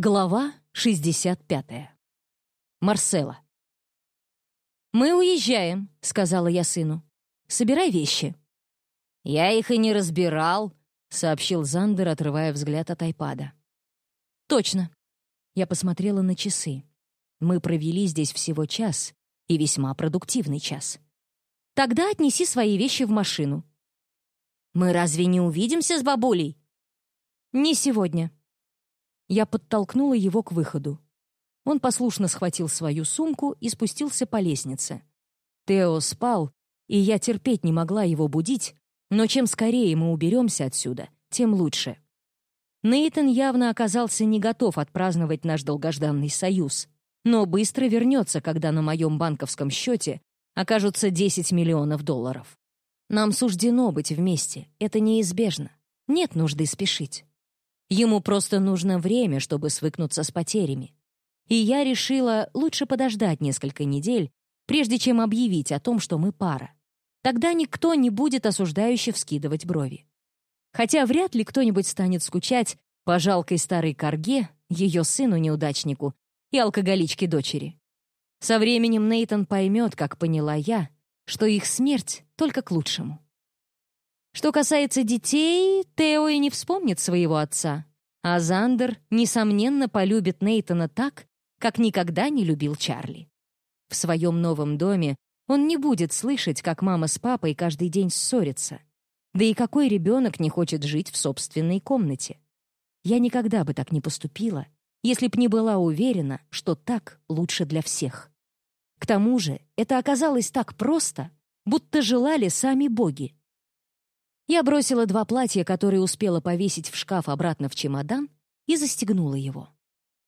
Глава 65. Марсела. «Мы уезжаем», — сказала я сыну. «Собирай вещи». «Я их и не разбирал», — сообщил Зандер, отрывая взгляд от айпада. «Точно». Я посмотрела на часы. Мы провели здесь всего час, и весьма продуктивный час. «Тогда отнеси свои вещи в машину». «Мы разве не увидимся с бабулей?» «Не сегодня», я подтолкнула его к выходу. Он послушно схватил свою сумку и спустился по лестнице. Тео спал, и я терпеть не могла его будить, но чем скорее мы уберемся отсюда, тем лучше. Нейтан явно оказался не готов отпраздновать наш долгожданный союз, но быстро вернется, когда на моем банковском счете окажутся 10 миллионов долларов. Нам суждено быть вместе, это неизбежно. Нет нужды спешить. Ему просто нужно время, чтобы свыкнуться с потерями. И я решила лучше подождать несколько недель, прежде чем объявить о том, что мы пара. Тогда никто не будет осуждающе вскидывать брови. Хотя вряд ли кто-нибудь станет скучать по жалкой старой корге, ее сыну-неудачнику и алкоголичке-дочери. Со временем Нейтон поймет, как поняла я, что их смерть только к лучшему. Что касается детей, Тео и не вспомнит своего отца, а Зандер, несомненно, полюбит Нейтона так, как никогда не любил Чарли. В своем новом доме он не будет слышать, как мама с папой каждый день ссорятся. Да и какой ребенок не хочет жить в собственной комнате? Я никогда бы так не поступила, если б не была уверена, что так лучше для всех. К тому же это оказалось так просто, будто желали сами боги. Я бросила два платья, которые успела повесить в шкаф обратно в чемодан, и застегнула его.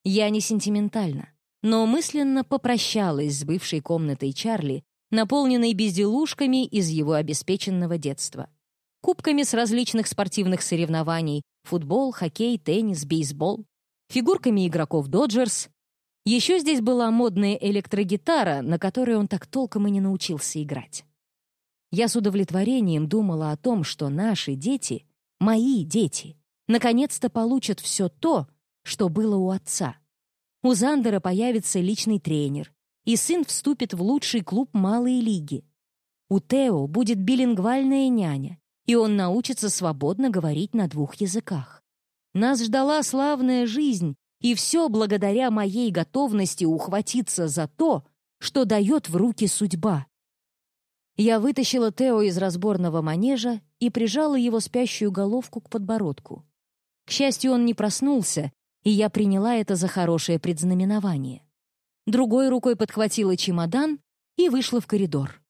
Я не сентиментальна, но мысленно попрощалась с бывшей комнатой Чарли, наполненной безделушками из его обеспеченного детства. Кубками с различных спортивных соревнований — футбол, хоккей, теннис, бейсбол, фигурками игроков «Доджерс». Еще здесь была модная электрогитара, на которой он так толком и не научился играть. Я с удовлетворением думала о том, что наши дети, мои дети, наконец-то получат все то, что было у отца. У Зандера появится личный тренер, и сын вступит в лучший клуб малой лиги. У Тео будет билингвальная няня, и он научится свободно говорить на двух языках. Нас ждала славная жизнь, и все благодаря моей готовности ухватиться за то, что дает в руки судьба. Я вытащила Тео из разборного манежа и прижала его спящую головку к подбородку. К счастью, он не проснулся, и я приняла это за хорошее предзнаменование. Другой рукой подхватила чемодан и вышла в коридор.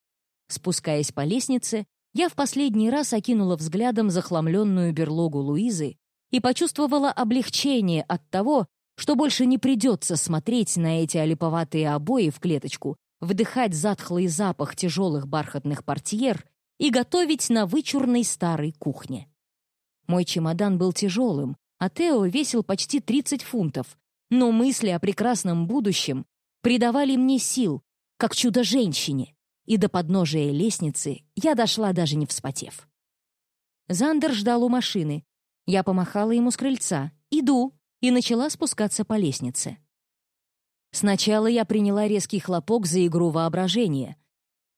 Спускаясь по лестнице, я в последний раз окинула взглядом захламленную берлогу Луизы и почувствовала облегчение от того, что больше не придется смотреть на эти олиповатые обои в клеточку вдыхать затхлый запах тяжелых бархатных портьер и готовить на вычурной старой кухне. Мой чемодан был тяжелым, а Тео весил почти 30 фунтов, но мысли о прекрасном будущем придавали мне сил, как чудо-женщине, и до подножия лестницы я дошла даже не вспотев. Зандер ждал у машины. Я помахала ему с крыльца. «Иду!» и начала спускаться по лестнице. Сначала я приняла резкий хлопок за игру воображения.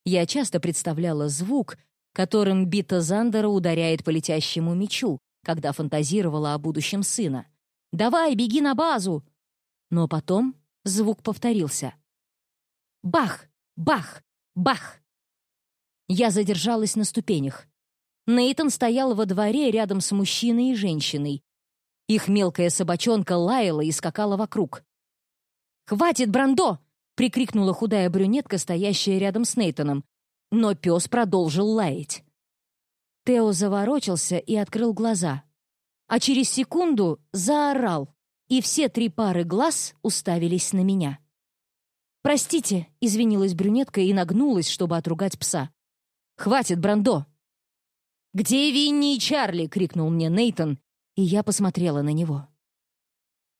Я часто представляла звук, которым бита Зандера ударяет по летящему мячу, когда фантазировала о будущем сына. «Давай, беги на базу!» Но потом звук повторился. Бах! Бах! Бах! Я задержалась на ступенях. Нейтон стоял во дворе рядом с мужчиной и женщиной. Их мелкая собачонка лаяла и скакала вокруг. «Хватит, Брандо!» — прикрикнула худая брюнетка, стоящая рядом с Нейтоном. Но пес продолжил лаять. Тео заворочился и открыл глаза. А через секунду заорал, и все три пары глаз уставились на меня. «Простите», — извинилась брюнетка и нагнулась, чтобы отругать пса. «Хватит, Брандо!» «Где Винни и Чарли?» — крикнул мне Нейтон, и я посмотрела на него.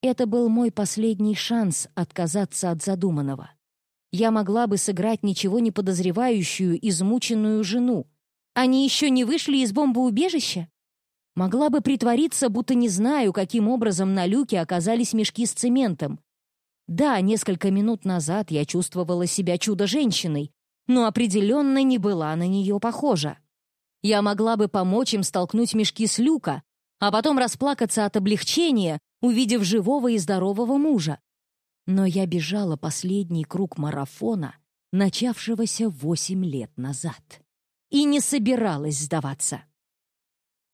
Это был мой последний шанс отказаться от задуманного. Я могла бы сыграть ничего не подозревающую, измученную жену. Они еще не вышли из бомбоубежища? Могла бы притвориться, будто не знаю, каким образом на люке оказались мешки с цементом. Да, несколько минут назад я чувствовала себя чудо-женщиной, но определенно не была на нее похожа. Я могла бы помочь им столкнуть мешки с люка, а потом расплакаться от облегчения, увидев живого и здорового мужа. Но я бежала последний круг марафона, начавшегося восемь лет назад, и не собиралась сдаваться.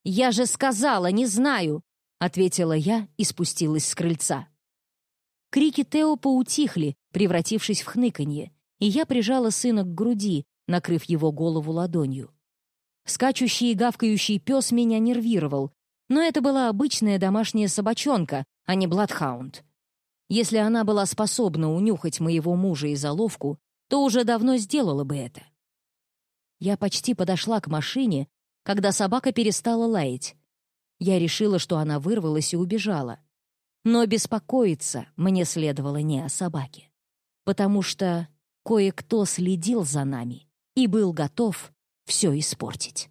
«Я же сказала, не знаю!» — ответила я и спустилась с крыльца. Крики Тео поутихли, превратившись в хныканье, и я прижала сына к груди, накрыв его голову ладонью. Скачущий и гавкающий пес меня нервировал, но это была обычная домашняя собачонка, а не бладхаунд. Если она была способна унюхать моего мужа и заловку, то уже давно сделала бы это. Я почти подошла к машине, когда собака перестала лаять. Я решила, что она вырвалась и убежала. Но беспокоиться мне следовало не о собаке, потому что кое-кто следил за нами и был готов все испортить.